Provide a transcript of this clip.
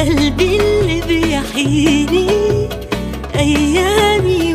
قلبي اللي بيحيني أيامي